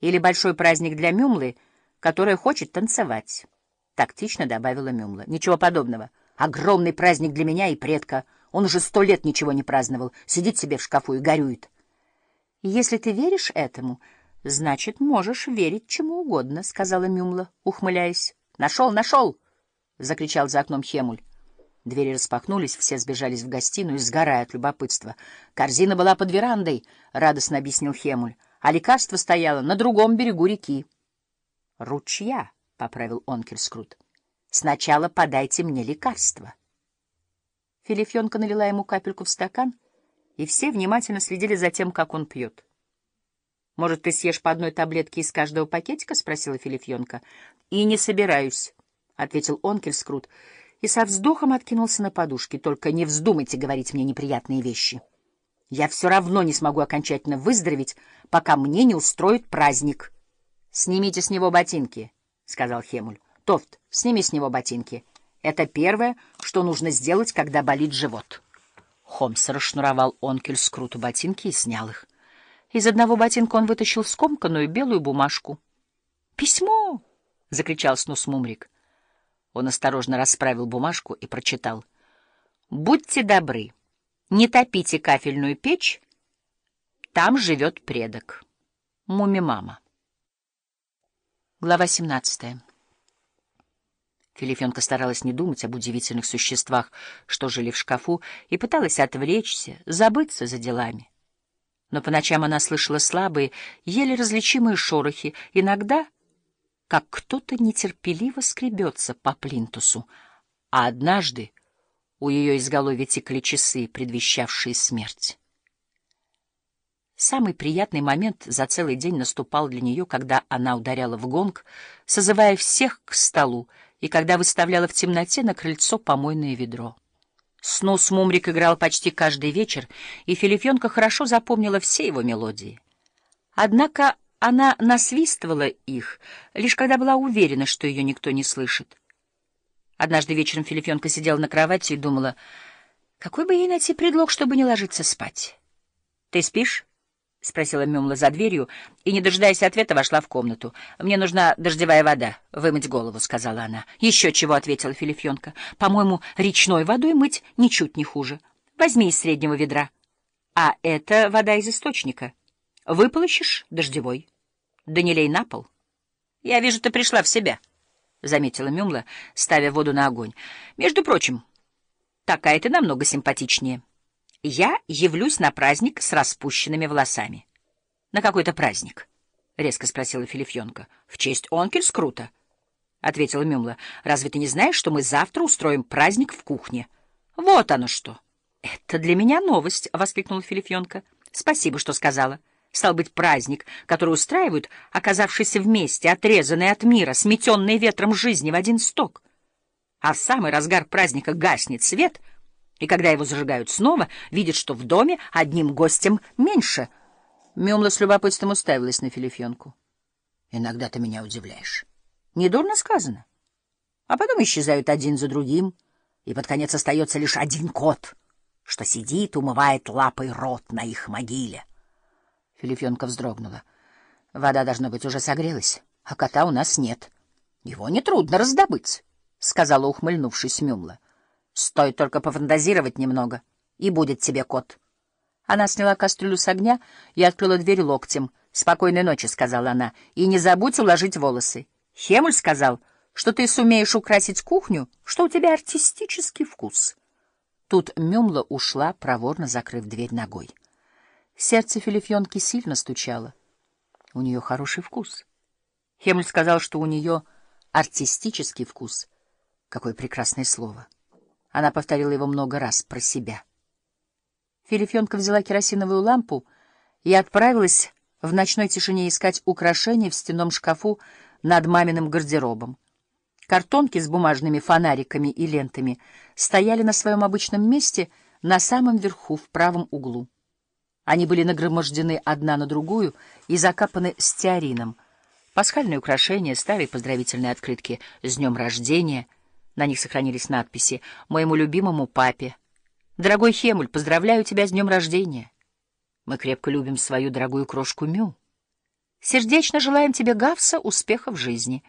Или большой праздник для Мюмлы, которая хочет танцевать, — тактично добавила Мюмла. — Ничего подобного. Огромный праздник для меня и предка. Он уже сто лет ничего не праздновал. Сидит себе в шкафу и горюет. — Если ты веришь этому, значит, можешь верить чему угодно, — сказала Мюмла, ухмыляясь. — Нашел, нашел! — закричал за окном Хемуль. Двери распахнулись, все сбежались в гостиную, сгорая от любопытства. Корзина была под верандой, — радостно объяснил Хемуль, а лекарство стояло на другом берегу реки. — Ручья, — поправил Онкельскрут. — Сначала подайте мне лекарство. Филифьонка налила ему капельку в стакан, и все внимательно следили за тем, как он пьет. — Может, ты съешь по одной таблетке из каждого пакетика? — спросила Филифьонка. — И не собираюсь, — ответил Онкельскрут, — и со вздохом откинулся на подушке. «Только не вздумайте говорить мне неприятные вещи. Я все равно не смогу окончательно выздороветь, пока мне не устроят праздник». «Снимите с него ботинки», — сказал Хемуль. «Тофт, сними с него ботинки. Это первое, что нужно сделать, когда болит живот». Холмс расшнуровал Онкель с круту ботинки и снял их. Из одного ботинка он вытащил скомканную белую бумажку. «Письмо!» — закричал Снус Мумрик. Он осторожно расправил бумажку и прочитал. «Будьте добры, не топите кафельную печь, там живет предок. Муми-мама». Глава 17 Филифенка старалась не думать об удивительных существах, что жили в шкафу, и пыталась отвлечься, забыться за делами. Но по ночам она слышала слабые, еле различимые шорохи, иногда как кто-то нетерпеливо скребется по плинтусу, а однажды у ее изголовья текли часы, предвещавшие смерть. Самый приятный момент за целый день наступал для нее, когда она ударяла в гонг, созывая всех к столу, и когда выставляла в темноте на крыльцо помойное ведро. Снус Мумрик играл почти каждый вечер, и Филифенка хорошо запомнила все его мелодии. Однако она насвистывала их, лишь когда была уверена, что ее никто не слышит. Однажды вечером Филипенка сидела на кровати и думала, какой бы ей найти предлог, чтобы не ложиться спать. — Ты спишь? — спросила Мюмла за дверью, и, не дожидаясь ответа, вошла в комнату. — Мне нужна дождевая вода, вымыть голову, — сказала она. — Еще чего, — ответила Филипенка. — По-моему, речной водой мыть ничуть не хуже. Возьми из среднего ведра. А это вода из источника. — Выполощешь дождевой. Да не лей на пол. Я вижу, ты пришла в себя, — заметила Мюмла, ставя воду на огонь. Между прочим, такая ты намного симпатичнее. Я явлюсь на праздник с распущенными волосами. — На какой-то праздник? — резко спросила Филифьонка. — В честь Онкельскрута, — ответила Мюмла. — Разве ты не знаешь, что мы завтра устроим праздник в кухне? — Вот оно что! — Это для меня новость, — воскликнула Филифьонка. — Спасибо, что сказала. — Стал быть, праздник, который устраивают, оказавшиеся вместе, отрезанные от мира, сметенные ветром жизни в один сток. А в самый разгар праздника гаснет свет, и когда его зажигают снова, видят, что в доме одним гостем меньше. Мюмла с любопытством уставилась на Филифьонку. — Иногда ты меня удивляешь. Недурно сказано. А потом исчезают один за другим, и под конец остается лишь один кот, что сидит, умывает лапой рот на их могиле. Филифенка вздрогнула. Вода, должно быть, уже согрелась, а кота у нас нет. Его нетрудно раздобыть, — сказала, ухмыльнувшись Мюмла. Стоит только пофантазировать немного, и будет тебе кот. Она сняла кастрюлю с огня и открыла дверь локтем. «Спокойной ночи», — сказала она, — «и не забудь уложить волосы». Хемуль сказал, что ты сумеешь украсить кухню, что у тебя артистический вкус. Тут Мюмла ушла, проворно закрыв дверь ногой. Сердце Филифьонки сильно стучало. У нее хороший вкус. Хемль сказал, что у нее артистический вкус. Какое прекрасное слово. Она повторила его много раз про себя. Филифьонка взяла керосиновую лампу и отправилась в ночной тишине искать украшения в стенном шкафу над маминым гардеробом. Картонки с бумажными фонариками и лентами стояли на своем обычном месте на самом верху в правом углу. Они были нагромождены одна на другую и закапаны стеарином. Пасхальные украшения, старые поздравительные открытки «С днем рождения». На них сохранились надписи «Моему любимому папе». «Дорогой Хемуль, поздравляю тебя с днем рождения». Мы крепко любим свою дорогую крошку Мю. Сердечно желаем тебе, Гавса, успеха в жизни.